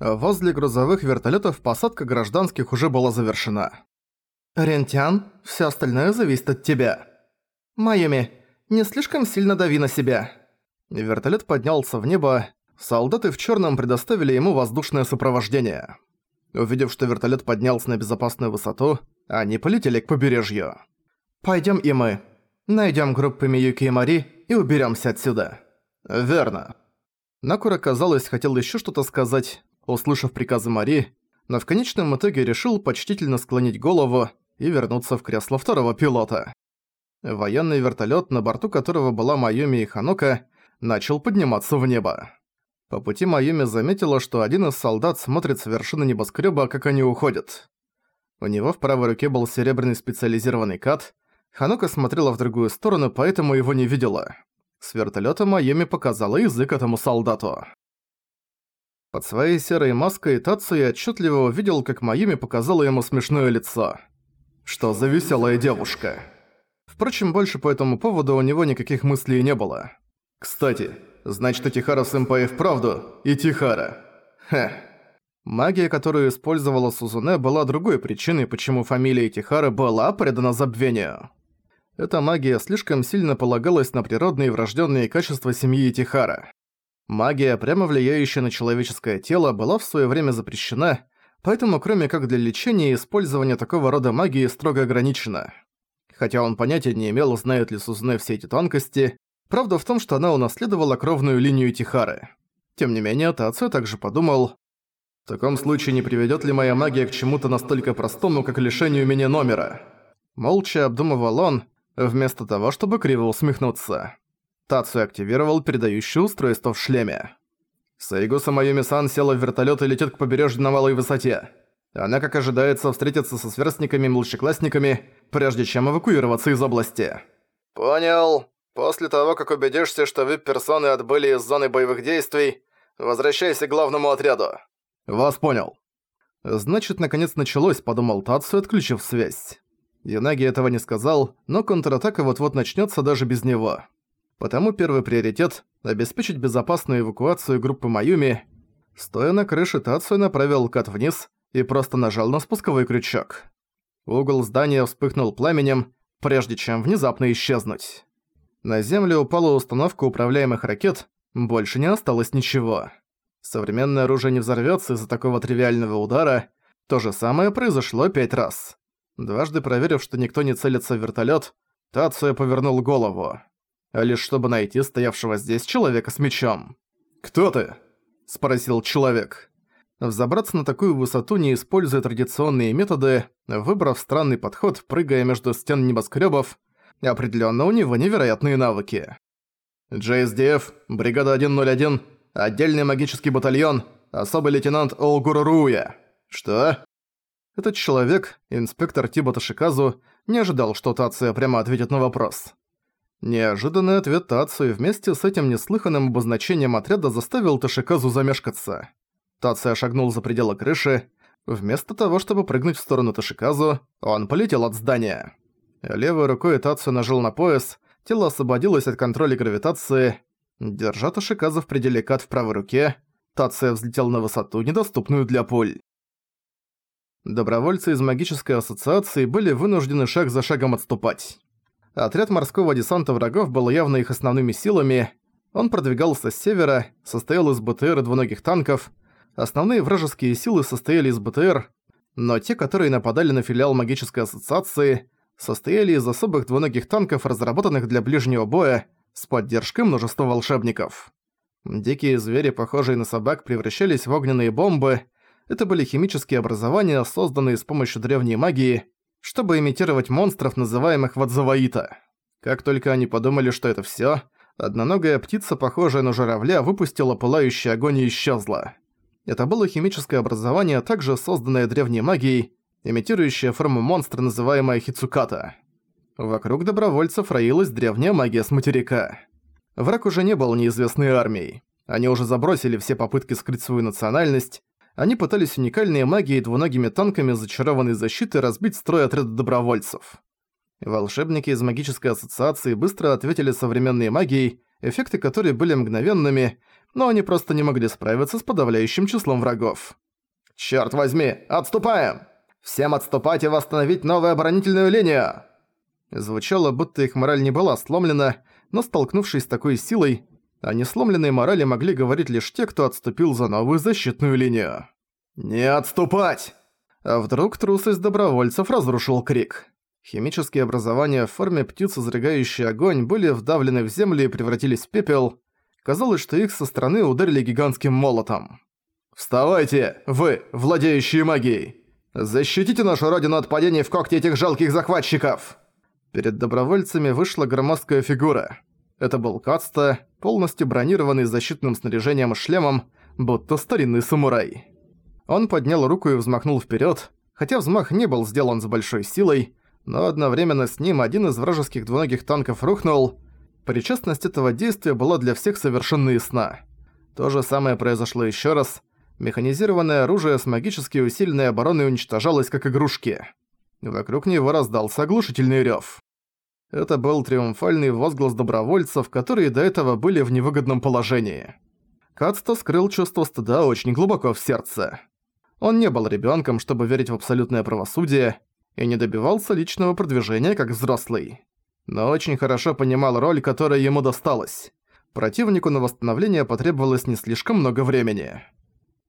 Возле грузовых вертолетов посадка гражданских уже была завершена. «Рентян, все остальное зависит от тебя. Майами, не слишком сильно дави на себя». Вертолет поднялся в небо, солдаты в черном предоставили ему воздушное сопровождение. Увидев, что вертолет поднялся на безопасную высоту, они полетели к побережью. Пойдем и мы. Найдем группы Миюки и Мари и уберемся отсюда». «Верно». Накура, казалось, хотел еще что-то сказать, услышав приказы Мари, но в конечном итоге решил почтительно склонить голову и вернуться в кресло второго пилота. Военный вертолет, на борту которого была Майюми и Ханока, начал подниматься в небо. По пути Майюми заметила, что один из солдат смотрит с вершины небоскреба, как они уходят. У него в правой руке был серебряный специализированный кат. Ханока смотрела в другую сторону, поэтому его не видела. С вертолёта Майами показала язык этому солдату. Под своей серой маской Тацуя отчетливо увидел, как Майами показала ему смешное лицо. Что за веселая девушка. Впрочем, больше по этому поводу у него никаких мыслей не было. Кстати, значит, Тихара Сэмпай вправду и Тихара. Хе. Магия, которую использовала Сузуне, была другой причиной, почему фамилия Тихара была предана забвению. Эта магия слишком сильно полагалась на природные врожденные качества семьи Тихара. Магия, прямо влияющая на человеческое тело, была в свое время запрещена, поэтому кроме как для лечения, использование такого рода магии строго ограничено. Хотя он понятия не имел, знает ли Сузуне все эти тонкости, правда в том, что она унаследовала кровную линию Тихары. Тем не менее, Тацу также подумал, «В таком случае не приведет ли моя магия к чему-то настолько простому, как лишению меня номера?» Молча обдумывал он, вместо того, чтобы криво усмехнуться. Тацу активировал передающее устройство в шлеме. Сайгуса Майоми-сан села в вертолёт и летит к побережью на малой высоте. Она, как ожидается, встретится со сверстниками и младшеклассниками, прежде чем эвакуироваться из области. «Понял. После того, как убедишься, что вип-персоны отбыли из зоны боевых действий, возвращайся к главному отряду». «Вас понял». «Значит, наконец началось», — подумал Тацу, отключив связь. Юнаги этого не сказал, но контратака вот-вот начнется даже без него. Потому первый приоритет – обеспечить безопасную эвакуацию группы Маюми. Стоя на крыше, Тацию направил кат вниз и просто нажал на спусковой крючок. Угол здания вспыхнул пламенем, прежде чем внезапно исчезнуть. На землю упала установка управляемых ракет, больше не осталось ничего. Современное оружие не взорвётся из-за такого тривиального удара. То же самое произошло пять раз. Дважды проверив, что никто не целится в вертолёт, Тацуя повернул голову. Лишь чтобы найти стоявшего здесь человека с мечом. «Кто ты?» – спросил человек. Взобраться на такую высоту, не используя традиционные методы, выбрав странный подход, прыгая между стен небоскрёбов, определённо у него невероятные навыки. JSDF, бригада 101, отдельный магический батальон, особый лейтенант Олгуруруя. Что? Этот человек, инспектор Тиба Ташиказу, не ожидал, что Тация прямо ответит на вопрос. Неожиданный ответ Тацию вместе с этим неслыханным обозначением отряда заставил Ташиказу замешкаться. Тация шагнул за пределы крыши. Вместо того, чтобы прыгнуть в сторону Ташиказу, он полетел от здания. Левой рукой Тацию нажал на пояс, тело освободилось от контроля гравитации. Держа Ташиказу в пределе кат в правой руке, Тация взлетел на высоту, недоступную для пуль. Добровольцы из магической ассоциации были вынуждены шаг за шагом отступать. Отряд морского десанта врагов был явно их основными силами. Он продвигался с севера, состоял из БТР и двуногих танков. Основные вражеские силы состояли из БТР, но те, которые нападали на филиал магической ассоциации, состояли из особых двуногих танков, разработанных для ближнего боя, с поддержкой множества волшебников. Дикие звери, похожие на собак, превращались в огненные бомбы, это были химические образования, созданные с помощью древней магии, чтобы имитировать монстров, называемых Вадзаваита. Как только они подумали, что это всё, одноногая птица, похожая на журавля, выпустила пылающий огонь и исчезла. Это было химическое образование, также созданное древней магией, имитирующее форму монстра, называемая Хицуката. Вокруг добровольцев роилась древняя магия с материка. Враг уже не был неизвестной армией. Они уже забросили все попытки скрыть свою национальность, они пытались уникальной магией двуногими танками зачарованной защиты разбить строй отряда добровольцев. Волшебники из магической ассоциации быстро ответили современной магией, эффекты которой были мгновенными, но они просто не могли справиться с подавляющим числом врагов. «Чёрт возьми, отступаем! Всем отступать и восстановить новую оборонительную линию!» Звучало, будто их мораль не была сломлена, но столкнувшись с такой силой, о несломленной морали могли говорить лишь те, кто отступил за новую защитную линию. «Не отступать!» А вдруг трусость добровольцев разрушил крик. Химические образования в форме птиц, изрыгающие огонь, были вдавлены в землю и превратились в пепел. Казалось, что их со стороны ударили гигантским молотом. «Вставайте, вы, владеющие магией! Защитите нашу родину от падения в когти этих жалких захватчиков!» Перед добровольцами вышла громоздкая фигура. Это был Кацта, полностью бронированный защитным снаряжением шлемом, будто старинный самурай. Он поднял руку и взмахнул вперед, хотя взмах не был сделан с большой силой, но одновременно с ним один из вражеских двуногих танков рухнул. Причастность этого действия была для всех совершенно ясна. То же самое произошло еще раз. Механизированное оружие с магически усиленной обороной уничтожалось как игрушки. Вокруг него раздался оглушительный рёв. Это был триумфальный возглас добровольцев, которые до этого были в невыгодном положении. Кацто скрыл чувство стыда очень глубоко в сердце. Он не был ребенком, чтобы верить в абсолютное правосудие, и не добивался личного продвижения как взрослый. Но очень хорошо понимал роль, которая ему досталась. Противнику на восстановление потребовалось не слишком много времени.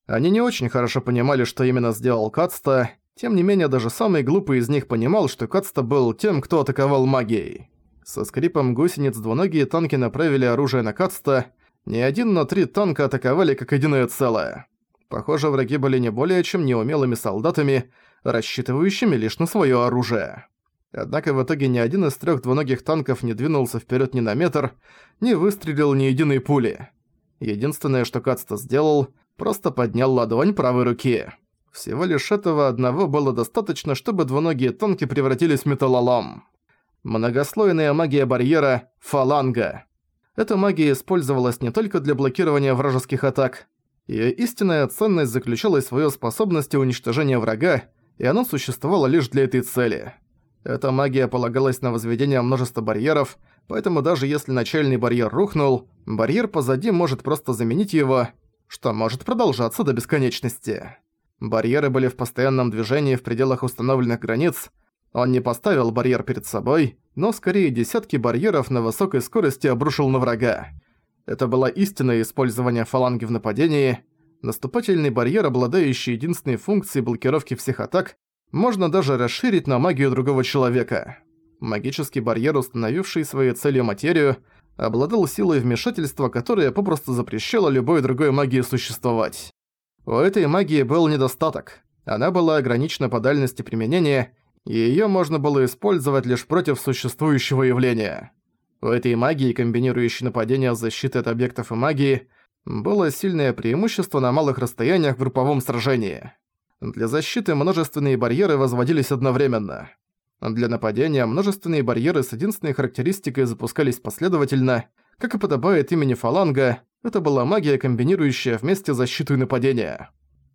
Они не очень хорошо понимали, что именно сделал Кацта, тем не менее, даже самый глупый из них понимал, что Кацта был тем, кто атаковал магией. Со скрипом гусениц двуногие танки направили оружие на Кацта, не один, но три танка атаковали как единое целое. Похоже, враги были не более чем неумелыми солдатами, рассчитывающими лишь на своё оружие. Однако в итоге ни один из трёх двуногих танков не двинулся вперёд ни на метр, не выстрелил ни единой пули. Единственное, что Кацта сделал, просто поднял ладонь правой руки. Всего лишь этого одного было достаточно, чтобы двуногие танки превратились в металлолом. Многослойная магия барьера – фаланга. Эта магия использовалась не только для блокирования вражеских атак. Её истинная ценность заключалась в её способности уничтожения врага, и она существовала лишь для этой цели. Эта магия полагалась на возведение множества барьеров, поэтому даже если начальный барьер рухнул, барьер позади может просто заменить его, что может продолжаться до бесконечности. Барьеры были в постоянном движении в пределах установленных границ. Он не поставил барьер перед собой, но скорее десятки барьеров на высокой скорости обрушил на врага. Это было истинное использование фаланги в нападении. Наступательный барьер, обладающий единственной функцией блокировки всех атак, можно даже расширить на магию другого человека. Магический барьер, установивший своей целью материю, обладал силой вмешательства, которая попросту запрещала любой другой магии существовать. У этой магии был недостаток. Она была ограничена по дальности применения, и её можно было использовать лишь против существующего явления. У этой магии, комбинирующей нападение с защитой от объектов и магии, было сильное преимущество на малых расстояниях в групповом сражении. Для защиты множественные барьеры возводились одновременно. Для нападения множественные барьеры с единственной характеристикой запускались последовательно, как и подобает имени фаланга, это была магия, комбинирующая вместе защиту и нападение.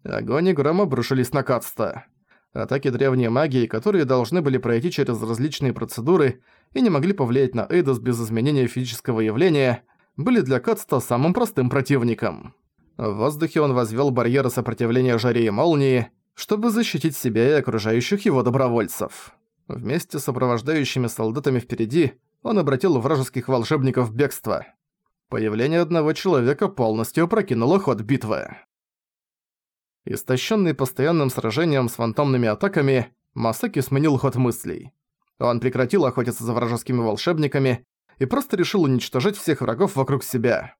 Огонь и гром обрушились на Кацта. Атаки древней магии, которые должны были пройти через различные процедуры и не могли повлиять на Эйдос без изменения физического явления, были для Кацта самым простым противником. В воздухе он возвел барьеры сопротивления жаре и молнии, чтобы защитить себя и окружающих его добровольцев. Вместе с сопровождающими солдатами впереди он обратил вражеских волшебников в бегство. Появление одного человека полностью опрокинуло ход битвы. Истощенный постоянным сражением с фантомными атаками, Масаки сменил ход мыслей. Он прекратил охотиться за вражескими волшебниками и просто решил уничтожить всех врагов вокруг себя.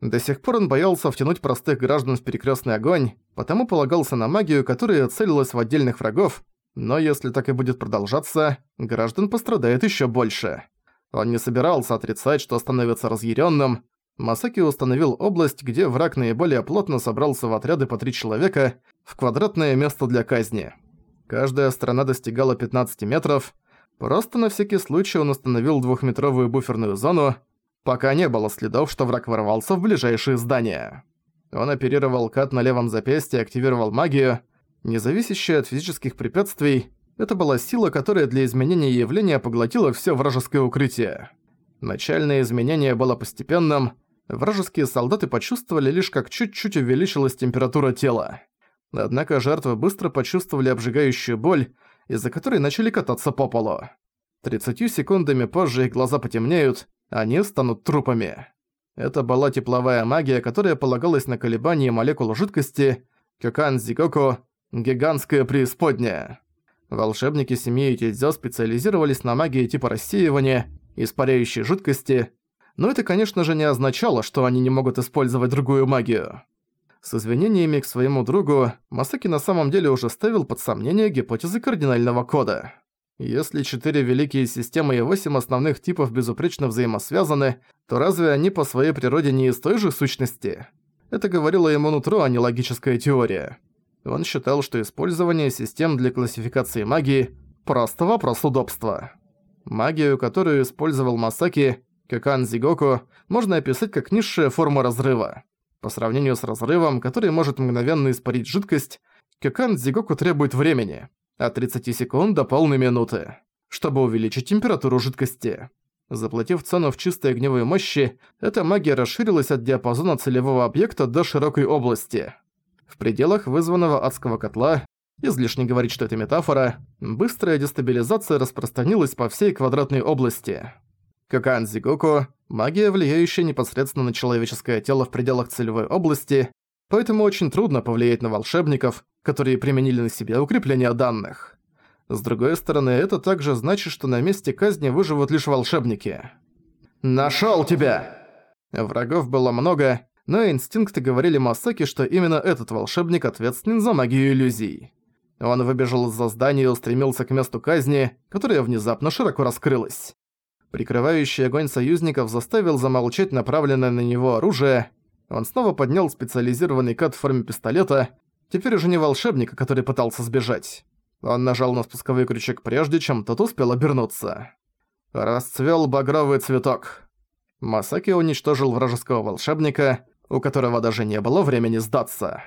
До сих пор он боялся втянуть простых граждан в перекрестный огонь, потому полагался на магию, которая целилась в отдельных врагов, но если так и будет продолжаться, граждан пострадает еще больше. Он не собирался отрицать, что становится разъяренным, Масаки установил область, где враг наиболее плотно собрался в отряды по три человека, в квадратное место для казни. Каждая сторона достигала 15 метров. Просто на всякий случай он установил двухметровую буферную зону, пока не было следов, что враг ворвался в ближайшие здания. Он оперировал кат на левом запястье и активировал магию. Независящая от физических препятствий, это была сила, которая для изменения явления поглотила все вражеское укрытие. Начальное изменение было постепенным, вражеские солдаты почувствовали лишь как чуть-чуть увеличилась температура тела. Однако жертвы быстро почувствовали обжигающую боль, из-за которой начали кататься по полу. 30 секундами позже их глаза потемнеют, они станут трупами. Это была тепловая магия, которая полагалась на колебания молекул жидкости, Кёкан Зигоку, гигантская преисподняя. Волшебники семьи Тидзё специализировались на магии типа рассеивания, испаряющей жидкости, но это, конечно же, не означало, что они не могут использовать другую магию. С извинениями к своему другу, Масаки на самом деле уже ставил под сомнение гипотезы кардинального кода. Если четыре великие системы и восемь основных типов безупречно взаимосвязаны, то разве они по своей природе не из той же сущности? Это говорило ему нутро, а не логическая теория. Он считал, что использование систем для классификации магии – просто вопрос удобства. Магию, которую использовал Масаки, Кокан Зигоку, можно описать как низшая форма разрыва. По сравнению с разрывом, который может мгновенно испарить жидкость, Кокан Зигоку требует времени – от 30 секунд до полной минуты, чтобы увеличить температуру жидкости. Заплатив цену в чистой огневой мощи, эта магия расширилась от диапазона целевого объекта до широкой области. В пределах вызванного адского котла, излишне говорить, что это метафора, быстрая дестабилизация распространилась по всей квадратной области. Какан Зигоку – магия, влияющая непосредственно на человеческое тело в пределах целевой области, поэтому очень трудно повлиять на волшебников, которые применили на себя укрепление данных. С другой стороны, это также значит, что на месте казни выживут лишь волшебники. «Нашёл тебя!» Врагов было много, но инстинкты говорили Масаки, что именно этот волшебник ответственен за магию иллюзий. Он выбежал из-за здания и устремился к месту казни, которое внезапно широко раскрылось. Прикрывающий огонь союзников заставил замолчать направленное на него оружие. Он снова поднял специализированный кат в форме пистолета, Теперь уже не волшебник, который пытался сбежать. Он нажал на спусковой крючок прежде, чем тот успел обернуться. Расцвел багровый цветок. Масаки уничтожил вражеского волшебника, у которого даже не было времени сдаться.